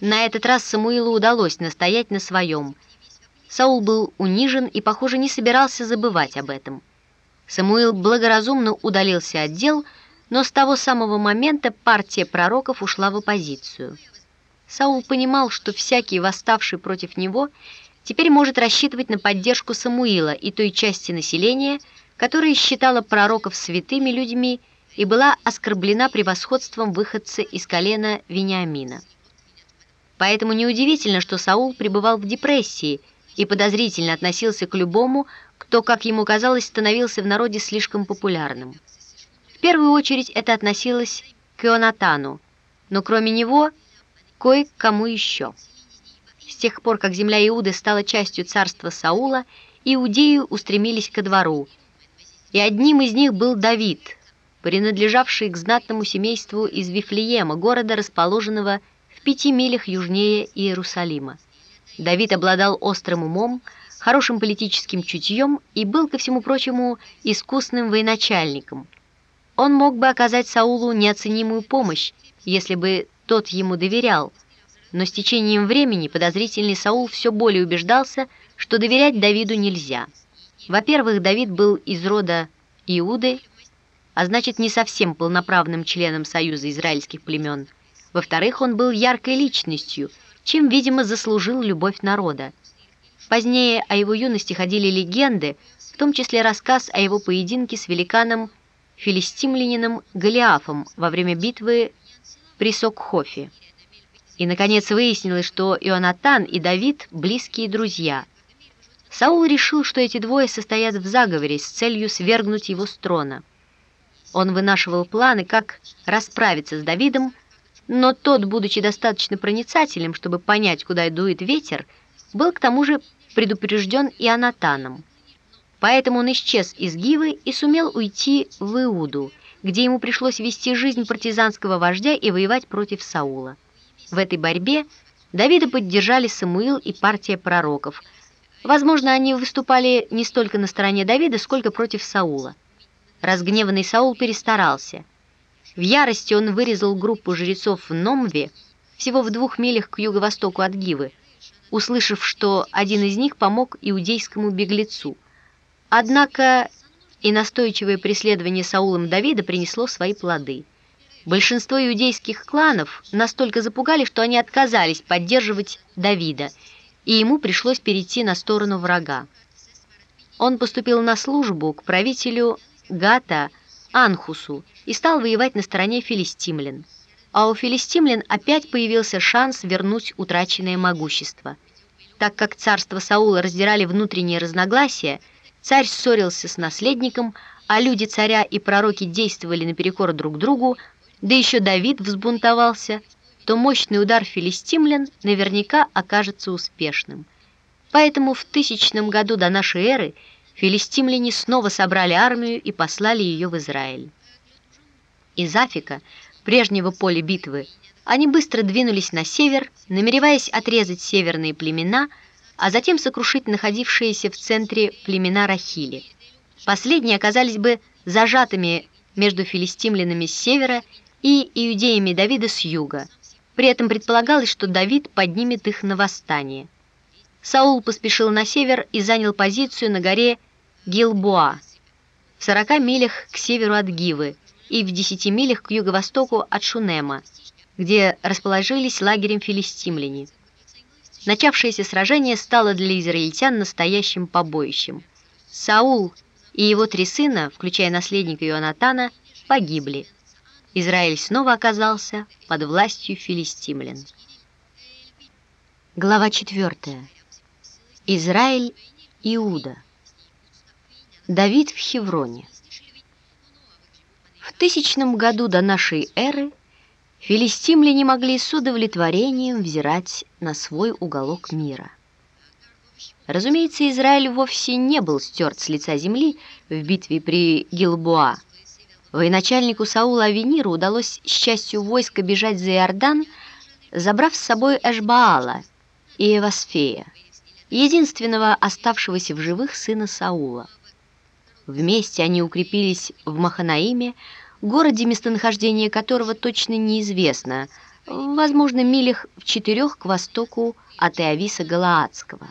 На этот раз Самуилу удалось настоять на своем. Саул был унижен и, похоже, не собирался забывать об этом. Самуил благоразумно удалился от дел, но с того самого момента партия пророков ушла в оппозицию. Саул понимал, что всякий, восставший против него, теперь может рассчитывать на поддержку Самуила и той части населения, которая считала пророков святыми людьми и была оскорблена превосходством выходца из колена Вениамина. Поэтому неудивительно, что Саул пребывал в депрессии и подозрительно относился к любому, кто, как ему казалось, становился в народе слишком популярным. В первую очередь это относилось к Ионатану, но кроме него кое-кому еще. С тех пор, как земля Иуды стала частью царства Саула, иудеи устремились ко двору, и одним из них был Давид, принадлежавший к знатному семейству из Вифлеема, города, расположенного пяти милях южнее Иерусалима. Давид обладал острым умом, хорошим политическим чутьем и был, ко всему прочему, искусным военачальником. Он мог бы оказать Саулу неоценимую помощь, если бы тот ему доверял, но с течением времени подозрительный Саул все более убеждался, что доверять Давиду нельзя. Во-первых, Давид был из рода Иуды, а значит не совсем полноправным членом Союза израильских племен. Во-вторых, он был яркой личностью, чем, видимо, заслужил любовь народа. Позднее о его юности ходили легенды, в том числе рассказ о его поединке с великаном филистимлянином Голиафом во время битвы при Сокхофе. И, наконец, выяснилось, что Ионатан и Давид – близкие друзья. Саул решил, что эти двое состоят в заговоре с целью свергнуть его с трона. Он вынашивал планы, как расправиться с Давидом, но тот, будучи достаточно проницательным, чтобы понять, куда дует ветер, был к тому же предупрежден Ионатаном. Поэтому он исчез из Гивы и сумел уйти в Иуду, где ему пришлось вести жизнь партизанского вождя и воевать против Саула. В этой борьбе Давида поддержали Самуил и партия пророков. Возможно, они выступали не столько на стороне Давида, сколько против Саула. Разгневанный Саул перестарался. В ярости он вырезал группу жрецов в Номве, всего в двух милях к юго-востоку от Гивы, услышав, что один из них помог иудейскому беглецу. Однако и настойчивое преследование Саулом Давида принесло свои плоды. Большинство иудейских кланов настолько запугали, что они отказались поддерживать Давида, и ему пришлось перейти на сторону врага. Он поступил на службу к правителю Гата Анхусу и стал воевать на стороне филистимлян. А у филистимлян опять появился шанс вернуть утраченное могущество. Так как царство Саула раздирали внутренние разногласия, царь ссорился с наследником, а люди царя и пророки действовали наперекор друг другу, да еще Давид взбунтовался, то мощный удар филистимлян наверняка окажется успешным. Поэтому в тысячном году до нашей эры филистимляне снова собрали армию и послали ее в Израиль. Из Афика, прежнего поля битвы, они быстро двинулись на север, намереваясь отрезать северные племена, а затем сокрушить находившиеся в центре племена Рахили. Последние оказались бы зажатыми между филистимлянами с севера и иудеями Давида с юга. При этом предполагалось, что Давид поднимет их на восстание. Саул поспешил на север и занял позицию на горе Гилбоа, в 40 милях к северу от Гивы и в 10 милях к юго-востоку от Шунема, где расположились лагерем филистимляне. Начавшееся сражение стало для израильтян настоящим побоищем. Саул и его три сына, включая наследника Ионатана, погибли. Израиль снова оказался под властью филистимлян. Глава 4. Израиль, Иуда. Давид в Хевроне. В тысячном году до нашей эры филистимляне могли с удовлетворением взирать на свой уголок мира. Разумеется, Израиль вовсе не был стерт с лица земли в битве при Гилбоа, Военачальнику Саула Авениру удалось с частью войска бежать за Иордан, забрав с собой Эшбаала и Эвасфея, единственного оставшегося в живых сына Саула. Вместе они укрепились в Маханаиме, городе, местонахождение которого точно неизвестно, возможно, милях в четырех к востоку от Иовиса Галаадского.